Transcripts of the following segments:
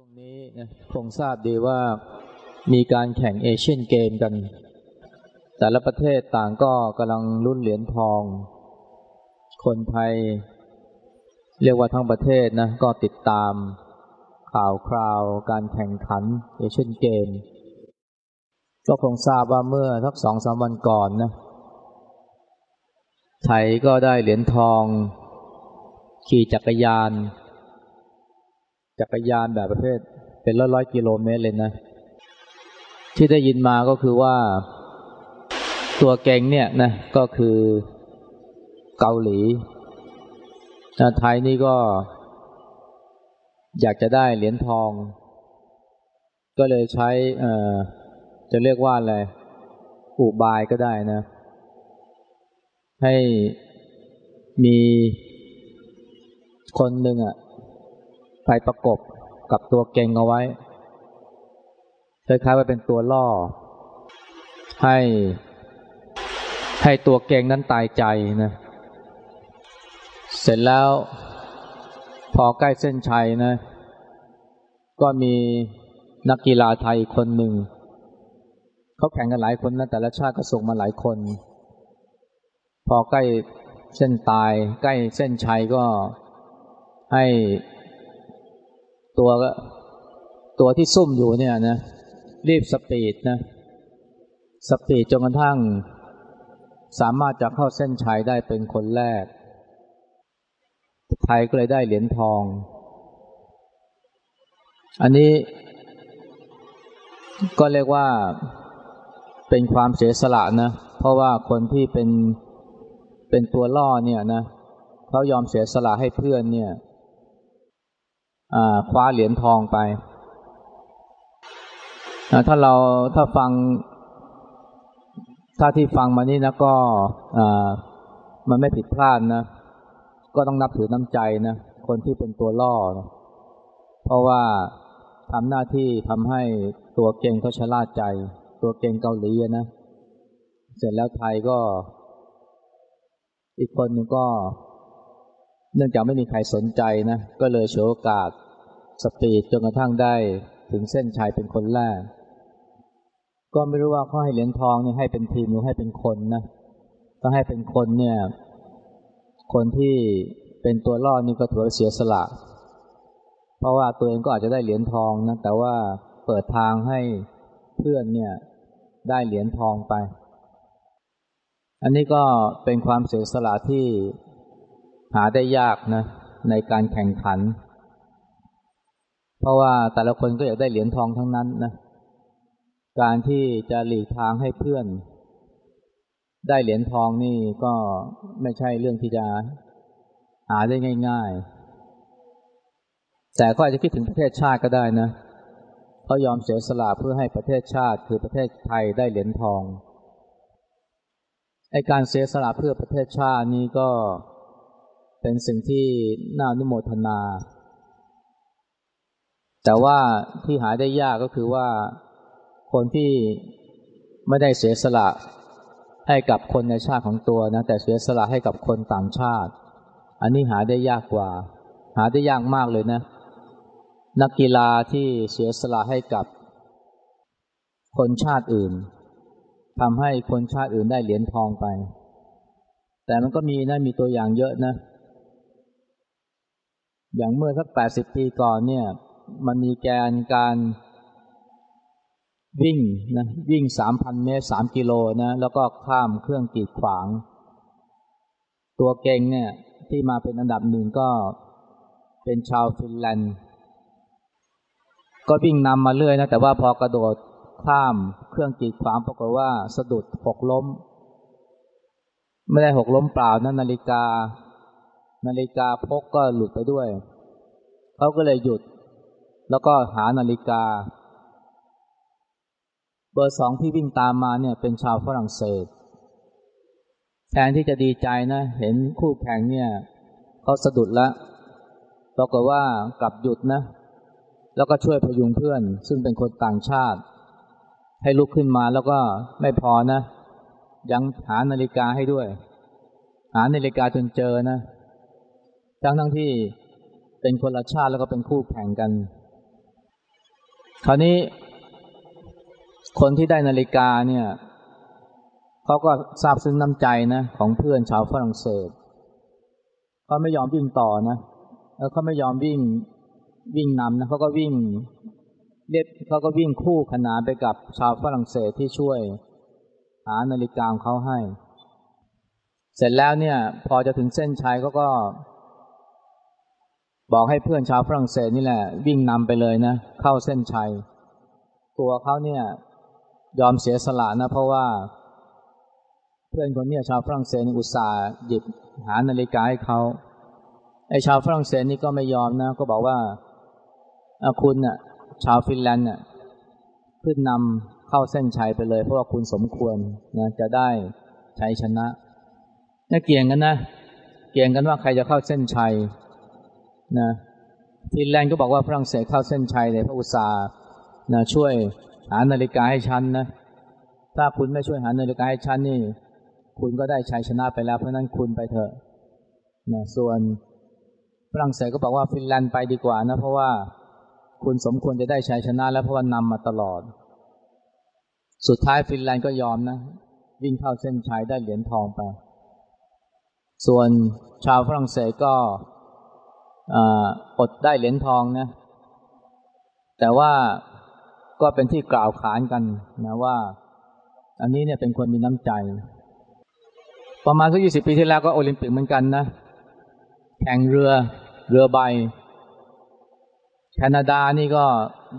ช่วงนี้นะคงทราบดีว่ามีการแข่งเอเชียนเกมกัน แต่ละประเทศต่างก็กำลังรุ่นเหรียญทอง คนไทย เรียกว่าทั้งประเทศนะก็ติดตามข่าวคราว การแข่งขันเอเชียนเกม ก็คงทราบว่าเมื่อทักสองสามวันก่อนนะไทยก็ได้เหรียญทอง ขี่จักรยาน จักรยานแบบประเภท เป็นร้อยร้อยกิโลเมตรเลยนะ ที่ได้ยินมาก็คือว่าตัวเก่งเนี่ยนะก็คือเกาหลีนะไทยนี่ก็ อยากจะได้เหรียญทอง ก็เลยใช้จะเรียกว่าอะไรอุบายก็ได้นะ ให้มีคนหนึ่งอะ ไปประกบกับตัวเก่งเอาไว้คล้ายๆว่าเป็นตัวล่อ ให้ ให้ตัวเก่งนั้นตายใจนะ เสร็จแล้ว พอใกล้เส้นชัยนะ ก็มีนักกีฬาไทยคนหนึ่ง เขาแข่งกันหลายคนนะ แต่ละชาติก็ส่งมาหลายคน พอใกล้เส้นตาย ใกล้เส้นชัยก็ให้ ตัวก็ตัวที่ซุ่มอยู่เนี่ยนะรีบสปีดนะสปีดจนกระทั่ง สามารถจะเข้าเส้นชัยได้เป็นคนแรก ไทยก็เลยได้เหรียญทอง อันนี้ ก็เรียกว่าเป็นความเสียสละนะ เพราะว่าคนที่เป็นเป็นตัวล่อเนี่ยนะเขายอมเสียสละให้เพื่อนเนี่ย คว้าเหรียญทองไปถ้าเราถ้าฟัง ถ้าที่ฟังมานี่นะก็มันไม่ผิดพลาดนะ ก็ต้องนับถือน้ำใจนะ คนที่เป็นตัวล่อนะเพราะว่าทำหน้าที่ทำให้ตัวเก่งเขาชะล่าใจ ตัวเก่งเกาหลีนะ เสร็จแล้วไทยก็ อีกคนนึงก็ เนื่องจากไม่มีใครสนใจนะ ก็เลยโชว์โอกาสสปีดจนกระทั่งได้ถึงเส้นชัยเป็นคนแรก ก็ไม่รู้ว่าเขาให้เหรียญทองนี่ให้เป็นทีมหรือให้เป็นคนนะถ้าให้เป็นคนเนี่ย คนที่เป็นตัวล่อนี่ก็ถือเสียสละ เพราะว่าตัวเองก็อาจจะได้เหรียญทองนะ แต่ว่าเปิดทางให้เพื่อนเนี่ยได้เหรียญทองไป อันนี้ก็เป็นความเสียสละที่ หาได้ยากนะในการแข่งขัน เพราะว่าแต่ละคนก็อยากได้เหรียญทองทั้งนั้นนะการที่จะหลีกทางให้เพื่อน ได้เหรียญทองนี่ก็ไม่ใช่เรื่องที่จะหาได้ง่าย ๆ แต่ก็อาจจะคิดถึงประเทศชาติก็ได้นะเขายอมเสียสละเพื่อให้ประเทศชาติคือประเทศไทยได้เหรียญทองไอการเสียสละเพื่อประเทศชาตินี้ก็ เป็นสิ่งที่น่านุโมทนา แต่ว่าที่หาได้ยากก็คือว่าคนที่ไม่ได้เสียสละให้กับคนในชาติของตัวนะแต่เสียสละให้กับคนต่างชาติ อันนี้หาได้ยากกว่า หาได้ยากมากเลยนะ นักกีฬาที่เสียสละให้กับคนชาติอื่นทำให้คนชาติอื่นได้เหรียญทองไป แต่มันก็มีนะมีตัวอย่างเยอะนะ อย่างเมื่อสักแปดสิบปีก่อนเนี่ย มันมีแกนการวิ่งนะวิ่งสามพันเมตรสามกิโลนะแล้วก็ข้ามเครื่องกีดขวาง ตัวเก่งเนี่ยที่มาเป็นอันดับหนึ่งก็เป็นชาวฟินแลนด์ ก็วิ่งนำมาเรื่อยนะ แต่ว่าพอกระโดดข้ามเครื่องกีดขวางปรากฏว่าสะดุดหกล้ม ไม่ได้หกล้มเปล่านะนาฬิกา นาฬิกาพกก็หลุดไปด้วย เขาก็เลยหยุด แล้วก็หานาฬิกา เบอร์สองที่วิ่งตามมาเนี่ยเป็นชาวฝรั่งเศส แทนที่จะดีใจนะ เห็นคู่แข่งเนี่ยเขาสะดุดล้วปรากฏว่ากลับหยุดนะ แล้วก็ช่วยพยุงเพื่อน ซึ่งเป็นคนต่างชาติ ให้ลุกขึ้นมาแล้วก็ไม่พอนะ ยังหานาฬิกาให้ด้วย หานาฬิกาจนเจอนะ ทั้งทั้งที่เป็นคนละชาติแล้วก็เป็นคู่แข่งกัน คราวนี้คนที่ได้นาฬิกาเนี่ยเขาก็ทราบซึ้งน้ำใจนะของเพื่อนชาวฝรั่งเศสเขาไม่ยอมวิ่งต่อนะแล้วเขาไม่ยอมวิ่งวิ่งนำนะเขาก็วิ่งเรียบเขาก็วิ่งคู่ขนานไปกับชาวฝรั่งเศสที่ช่วย หานาฬิกาของเขาให้ เสร็จแล้วเนี่ย พอจะถึงเส้นชัยเขาก็ บอกให้เพื่อนชาวฝรั่งเศสนี่แหละ วิ่งนำไปเลยนะ เข้าเส้นชัย ตัวเขาเนี่ย ยอมเสียสละนะ เพราะว่า เพื่อนคนนี้ชาวฝรั่งเศสอุตส่าห์หยิบหานาฬิกาให้เขาไอชาวฝรั่งเศสนี่ก็ไม่ยอมนะ ก็บอกว่าคุณน่ะ ชาวฟินแลนด์น่ะขึ้นนำเข้าเส้นชัยไปเลย เพราะว่าคุณสมควรนะจะได้ชัยชนะนี่เกี่ยงกันนะ เกี่ยงกันว่าใครจะเข้าเส้นชัย นะฟินแลนด์ก็บอกว่าฝรั่งเศสเข้าเส้นชัยเลยพระอุตสาห์นะช่วยหานาฬิกาให้ฉันนะถ้าคุณไม่ช่วยหานาฬิกาให้ฉันนี่ คุณก็ได้ชัยชนะไปแล้วเพราะนั้นคุณไปเถอะนะส่วนฝรั่งเศสก็บอกว่าฟินแลนด์ไปดีกว่านะเพราะว่าคุณสมควรจะได้ชัยชนะแล้วเพราะว่านำมาตลอด สุดท้ายฟินแลนด์ก็ยอมนะ วิ่งเข้าเส้นชัยได้เหรียญทองไป ส่วนชาวฝรั่งเศสก็ อดได้เหรียญทองนะ แต่ว่าก็เป็นที่กล่าวขานกันนะว่า อันนี้เนี่ยเป็นคนมีน้ำใจ ประมาณสักยี่สิบปีที่แล้วก็โอลิมปิกเหมือนกันนะ แข่งเรือเรือใบ แคนาดานี่ก็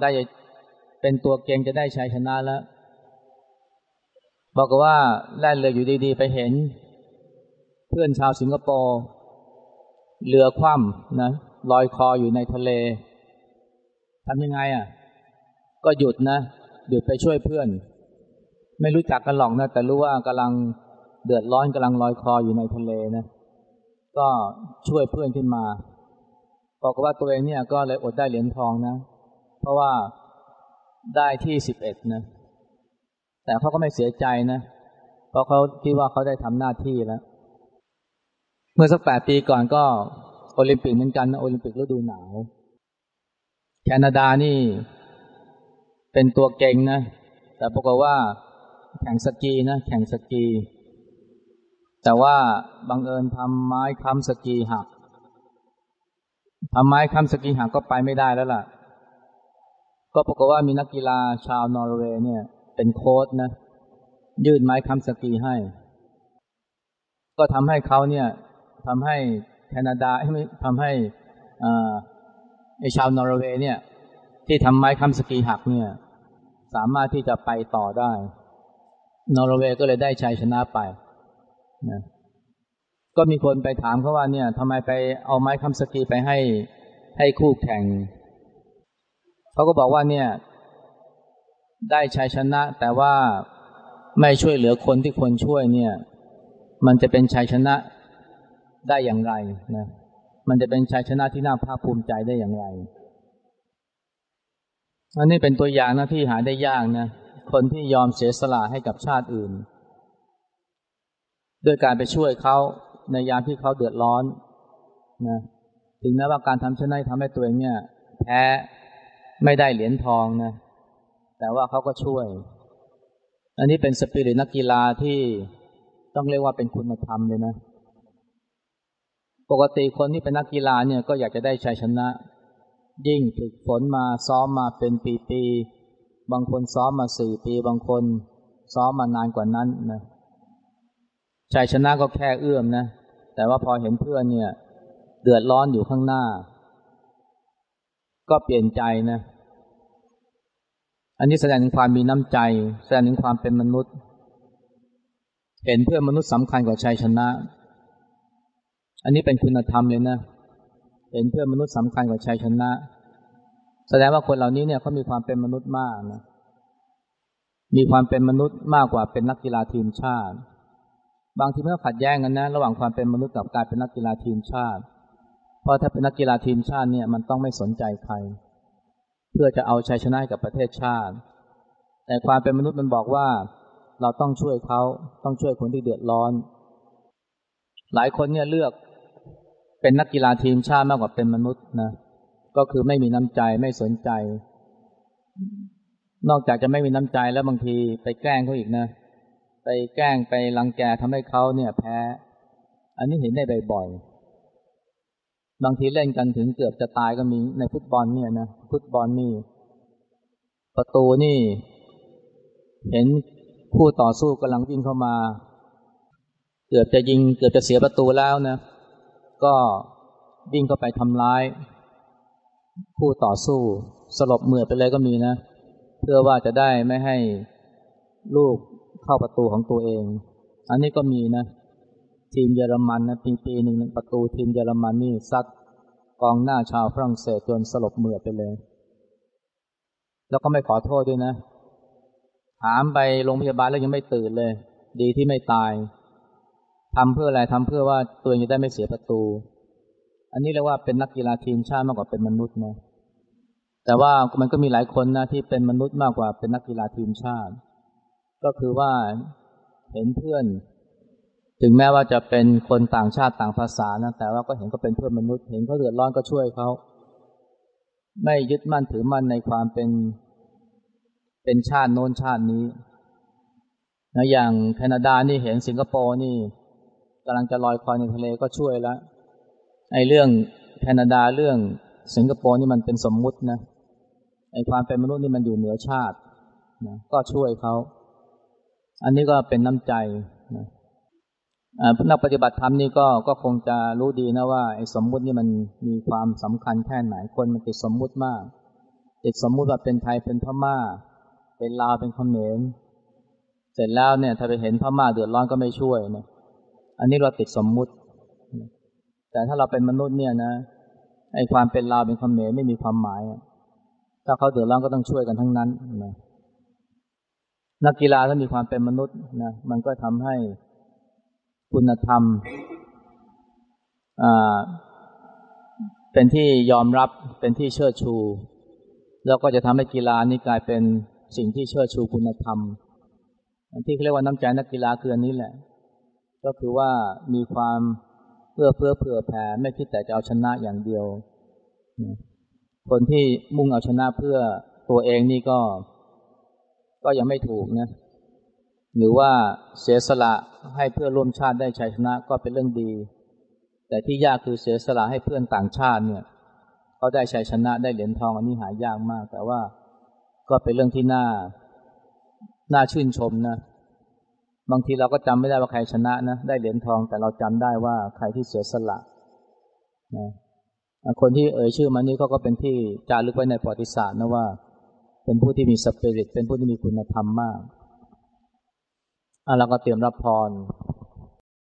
ได้เป็นตัวเก่งจะได้ชัยชนะแล้วบอกว่าแล่นเรืออยู่ดีๆ ไปเห็น เพื่อนชาวสิงคโปร์ เรือคว่ำนะลอยคออยู่ในทะเลทำยังไงอะ ก็หยุดนะหยุดไปช่วยเพื่อน ไม่รู้จักกันหรอกนะ แต่รู้ว่ากำลังเดือดร้อนกำลังลอยคออยู่ในทะเลนะก็ช่วยเพื่อนขึ้นมาบอกว่าตัวเองเนี่ยก็เลยอดได้เหรียญทองนะ เพราะว่าได้ที่สิบเอ็ดนะ แต่เขาก็ไม่เสียใจนะ เพราะเขาคิดว่าเขาได้ทำหน้าที่แล้ว เมื่อสักแปดปีก่อนก็โอลิมปิกเหมือนกันโอลิมปิกฤดูหนาว แคนาดานี่เป็นตัวเก่งนะ แต่ปรากฏว่าแข่งสกีนะ แข่งสกี แต่ว่าบังเอิญทำไม้ค้ำสกีหักทำไม้ค้ำสกีหักก็ไปไม่ได้แล้วล่ะ ก็ปรากฏว่ามีนักกีฬาชาวนอร์เวย์เนี่ย เป็นโค้ดนะ ยื่นไม้ค้ำสกีให้ ก็ทำให้เขาเนี่ย ทำให้แคนาดาทำให้ไอชาวนอร์เวย์เนี่ย ที่ทำไม้ค้ำสกีหักเนี่ย สามารถที่จะไปต่อได้ นอร์เวย์ก็เลยได้ชัยชนะไปนะก็มีคนไปถามเขาว่าเนี่ยทำไมไปเอาไม้ค้ำสกีไปให้ให้คู่แข่งเขาก็บอกว่าเนี่ย ได้ชัยชนะ แต่ว่าไม่ช่วยเหลือคนที่ควรช่วยเนี่ย มันจะเป็นชัยชนะ ได้อย่างไรนะมันจะเป็นชัยชนะที่น่าภาคภูมิใจได้อย่างไร อันนี้เป็นตัวอย่างนะที่หาได้ยากนะ คนที่ยอมเสียสละให้กับชาติอื่นด้วยการไปช่วยเขาในยามที่เขาเดือดร้อนนะ ถึงแม้ว่าการทำเช่นนั้นทำให้ตัวเองเนี่ย แพ้ไม่ได้เหรียญทองนะ แต่ว่าเขาก็ช่วย อันนี้เป็นสปิริตนักกีฬาที่ต้องเรียกว่าเป็นคุณธรรมเลยนะ ปกติคนที่เป็นนักกีฬาเนี่ยก็อยากจะได้ชัยชนะ ยิ่งฝึกฝนมาซ้อมมาเป็นปีๆบางคนซ้อมมาสี่ปี บางคนซ้อมมานานกว่านั้นนะชัยชนะก็แค่เอื้อมนะ แต่ว่าพอเห็นเพื่อนเนี่ย เดือดร้อนอยู่ข้างหน้า ก็เปลี่ยนใจนะ อันนี้แสดงถึงความมีน้ำใจ แสดงถึงความเป็นมนุษย์ เห็นเพื่อนมนุษย์สำคัญกว่าชัยชนะ อันนี้เป็นคุณธรรมเลยนะ เห็นเพื่อนมนุษย์สำคัญกว่าชัยชนะ แสดงว่าคนเหล่านี้เนี่ยเขามีความเป็นมนุษย์มากนะ มีความเป็นมนุษย์มากกว่าเป็นนักกีฬาทีมชาติ บางทีมันก็ขัดแย้งกันนะ ระหว่างความเป็นมนุษย์กับการเป็นนักกีฬาทีมชาติ เพราะถ้าเป็นนักกีฬาทีมชาติเนี่ยมันต้องไม่สนใจใคร เพื่อจะเอาชัยชนะกับประเทศชาติ แต่ความเป็นมนุษย์มันบอกว่าเราต้องช่วยเขาต้องช่วยคนที่เดือดร้อน หลายคนเนี่ยเลือก เป็นนักกีฬาทีมชาติมากกว่าเป็นมนุษย์นะ ก็คือไม่มีน้ำใจไม่สนใจ นอกจากจะไม่มีน้ำใจแล้วบางทีไปแกล้งเขาอีกนะ ไปแกล้งไปรังแกทำให้เขาเนี่ยแพ้ อันนี้เห็นได้บ่อยๆบางทีเล่นกันถึงเกือบจะตายก็มีในฟุตบอลเนี่ยนะฟุตบอลนี่ ประตูนี่ เห็นคู่ต่อสู้กำลังวิ่งเข้ามา เกือบจะยิงเกือบจะเสียประตูแล้วนะ ก็วิ่งเข้าไปทำร้ายคู่ต่อสู้สลบเหมือดไปเลยก็มีนะ เพื่อว่าจะได้ไม่ให้ลูกเข้าประตูของตัวเอง อันนี้ก็มีนะ ทีมเยอรมันนะปีปีหนึ่งประตูทีมเยอรมันนี่ซัดกองหน้าชาวฝรั่งเศสจนสลบเหมือดไปเลย แล้วก็ไม่ขอโทษด้วยนะ ถามไปโรงพยาบาลแล้วยังไม่ตื่นเลย ดีที่ไม่ตาย ทำเพื่ออะไรทำเพื่อว่าตัวเองจะได้ไม่เสียประตู อันนี้เรียกว่าเป็นนักกีฬาทีมชาติมากกว่าเป็นมนุษย์นะแต่ว่ามันก็มีหลายคนนะที่เป็นมนุษย์มากกว่าเป็นนักกีฬาทีมชาติ ก็คือว่าเห็นเพื่อน ถึงแม้ว่าจะเป็นคนต่างชาติต่างภาษานะแต่ว่าก็เห็นก็เป็นเพื่อนมนุษย์ เห็นเขาเดือดร้อนก็ช่วยเขาไม่ยึดมั่นถือมั่นในความเป็นเป็นชาติโน้นชาตินี้นะอย่างแคนาดานี่เห็นสิงคโปร์นี่ กำลังจะลอยคอยในทะเลก็ช่วยแล้วไอ้เรื่องแคนาดาเรื่องสิงคโปร์นี่มันเป็นสมมุตินะไอ้ความเป็นมนุษย์นี่มันอยู่เหนือชาตินะก็ช่วยเขาอันนี้ก็เป็นน้ำใจนะนักปฏิบัติธรรมนี่ก็ก็คงจะรู้ดีนะว่าไอ้สมมุตินี่มันมีความสำคัญแค่ไหนคนมันติดสมมุติมาก ติดสมมุติว่าเป็นไทยเป็นพม่า เป็นลาวเป็นเขมรเสร็จแล้วเนี่ย ถ้าไปเห็นพม่าเดือดร้อนก็ไม่ช่วยนะ อันนี้เราติดสมมุติ แต่ถ้าเราเป็นมนุษย์เนี่ยนะไอ้ความเป็นลาเป็นความเขมไม่มีความหมาย ถ้าเขาเดือดร้อนก็ต้องช่วยกันทั้งนั้นนะนักกีฬาถ้ามีความเป็นมนุษย์นะมันก็ทำให้คุณธรรมเป็นที่ยอมรับเป็นที่เชิดชู แล้วก็จะทำให้กีฬานี้กลายเป็นสิ่งที่เชิดชูคุณธรรมที่เขาเรียกว่าน้ำใจนักกีฬาคืออันนี้แหละ ก็คือว่ามีความเพื่อเพื่อเผื่อแผ่ไม่คิดแต่จะเอาชนะอย่างเดียว คนที่มุ่งเอาชนะเพื่อตัวเองนี่ก็ ก็ยังไม่ถูกนะ หรือว่าเสียสละให้เพื่อร่วมชาติได้ชัยชนะก็เป็นเรื่องดี แต่ที่ยากคือเสียสละให้เพื่อนต่างชาติเนี่ยเขาได้ชัยชนะได้เหรียญทองอันนี้หายากมาก แต่ว่าก็เป็นเรื่องที่น่าน่าชื่นชมนะ บางทีเราก็จำไม่ได้ว่าใครชนะนะ ได้เหรียญทองแต่เราจำได้ว่าใครที่เสียสละนะคนที่เอ่ยชื่อมานี้เขาก็เป็นที่จารึกไว้ในประวัติศาสตร์นะว่า เป็นผู้ที่มีสปิริตเป็นผู้ที่มีคุณธรรมมากอะเราก็เตรียมรับพร